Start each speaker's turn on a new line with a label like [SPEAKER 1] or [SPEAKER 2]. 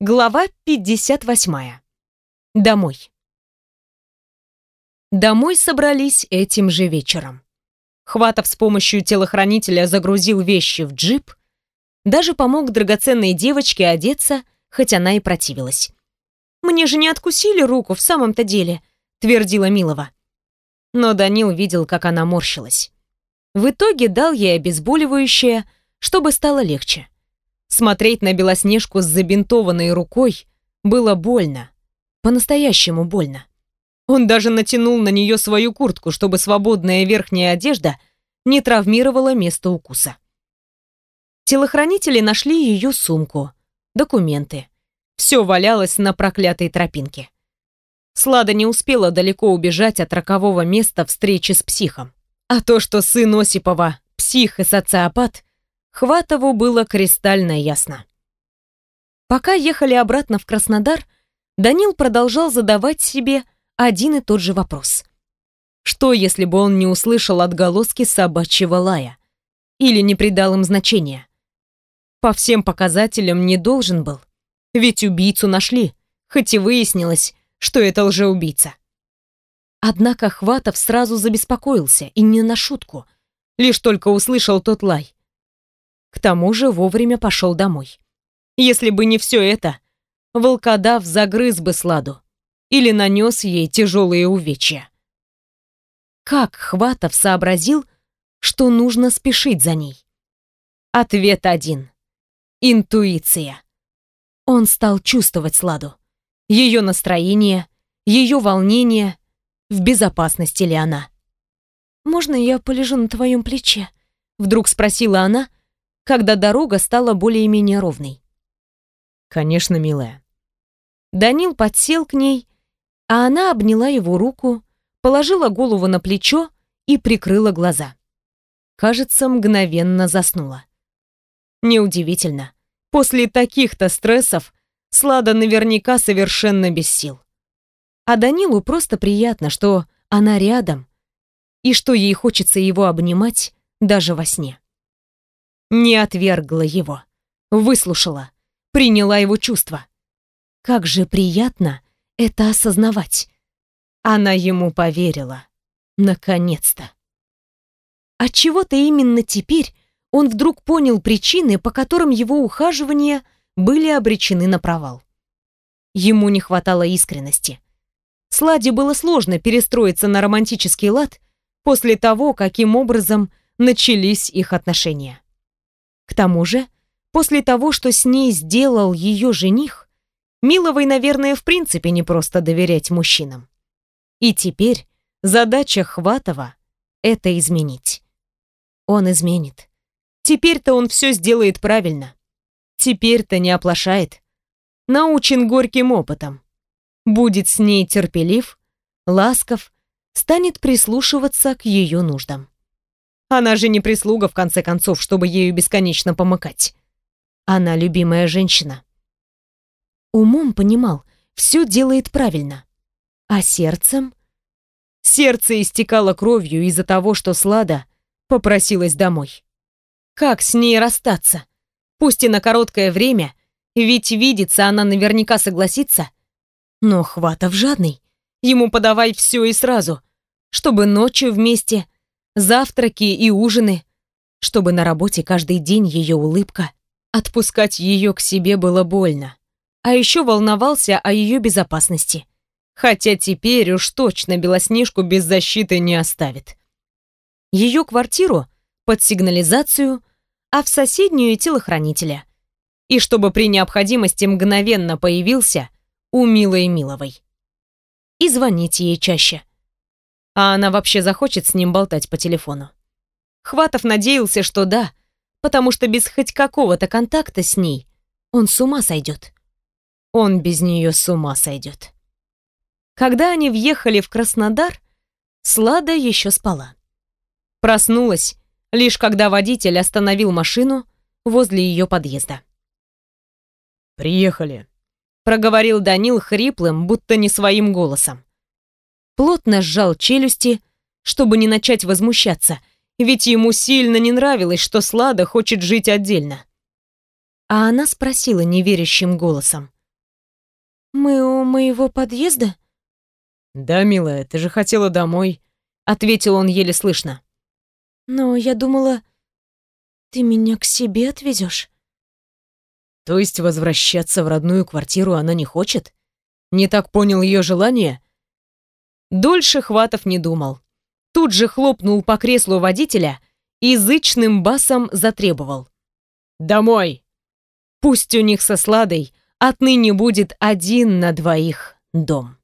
[SPEAKER 1] Глава 58. Домой. Домой собрались этим же вечером. Хватов с помощью телохранителя загрузил вещи в джип, даже помог драгоценной девочке одеться, хоть она и противилась. «Мне же не откусили руку в самом-то деле», — твердила Милова. Но Данил видел, как она морщилась. В итоге дал ей обезболивающее, чтобы стало легче. Смотреть на Белоснежку с забинтованной рукой было больно. По-настоящему больно. Он даже натянул на нее свою куртку, чтобы свободная верхняя одежда не травмировала место укуса. Телохранители нашли ее сумку, документы. Все валялось на проклятой тропинке. Слада не успела далеко убежать от рокового места встречи с психом. А то, что сын Осипова – псих и социопат, Хватову было кристально ясно. Пока ехали обратно в Краснодар, Данил продолжал задавать себе один и тот же вопрос. Что, если бы он не услышал отголоски собачьего лая? Или не придал им значения? По всем показателям не должен был. Ведь убийцу нашли, хоть и выяснилось, что это лжеубийца. Однако Хватов сразу забеспокоился, и не на шутку. Лишь только услышал тот лай. К тому же вовремя пошел домой. Если бы не все это, волкодав загрыз бы Сладу или нанес ей тяжелые увечья. Как Хватов сообразил, что нужно спешить за ней? Ответ один. Интуиция. Он стал чувствовать Сладу. Ее настроение, ее волнение, в безопасности ли она.
[SPEAKER 2] «Можно я полежу на твоем плече?»
[SPEAKER 1] Вдруг спросила она, когда дорога стала более-менее ровной.
[SPEAKER 3] «Конечно, милая».
[SPEAKER 1] Данил подсел к ней, а она обняла его руку, положила голову на плечо и прикрыла глаза. Кажется, мгновенно заснула. Неудивительно. После таких-то стрессов Слада наверняка совершенно без сил. А Данилу просто приятно, что она рядом и что ей хочется его обнимать даже во сне. Не отвергла его, выслушала, приняла его чувства. Как же приятно это осознавать. Она ему поверила. Наконец-то. Отчего-то именно теперь он вдруг понял причины, по которым его ухаживания были обречены на провал. Ему не хватало искренности. Сладе было сложно перестроиться на романтический лад после того, каким образом начались их отношения. К тому же, после того, что с ней сделал ее жених, Миловой, наверное, в принципе не просто доверять мужчинам. И теперь задача Хватова — это изменить. Он изменит. Теперь-то он все сделает правильно. Теперь-то не оплошает. Научен горьким опытом. Будет с ней терпелив, ласков, станет прислушиваться к ее нуждам. Она же не прислуга, в конце концов, чтобы ею бесконечно помыкать. Она любимая женщина. Умом понимал, все делает правильно. А сердцем? Сердце истекало кровью из-за того, что Слада попросилась домой. Как с ней расстаться? Пусть и на короткое время, ведь видится она наверняка согласится. Но Хватов жадный. Ему подавай все и сразу, чтобы ночью вместе, завтраки и ужины, чтобы на работе каждый день ее улыбка. Отпускать ее к себе было больно. А еще волновался о ее безопасности. Хотя теперь уж точно Белоснежку без защиты не оставит. Ее квартиру под сигнализацию, а в соседнюю телохранителя. И чтобы при необходимости мгновенно появился у Милой Миловой. И звонить ей чаще а она вообще захочет с ним болтать по телефону. Хватов надеялся, что да, потому что без хоть какого-то контакта с ней он с ума сойдет. Он без нее с ума сойдет. Когда они въехали в Краснодар, Слада еще спала. Проснулась, лишь когда водитель остановил машину возле ее подъезда.
[SPEAKER 3] «Приехали», —
[SPEAKER 1] проговорил Данил хриплым, будто не своим голосом плотно сжал челюсти, чтобы не начать возмущаться, ведь ему сильно не нравилось, что Слада хочет жить отдельно. А она спросила неверящим голосом.
[SPEAKER 2] Мы у моего подъезда?
[SPEAKER 3] Да, милая, ты же хотела домой, ответил он еле слышно.
[SPEAKER 2] Но я думала, ты меня к себе отвезешь.
[SPEAKER 3] То есть возвращаться в родную квартиру она не хочет? Не так понял ее желание? Дольше Хватов не думал. Тут же хлопнул по креслу водителя и зычным басом затребовал. «Домой!» Пусть у них со Сладой отныне будет один на двоих дом.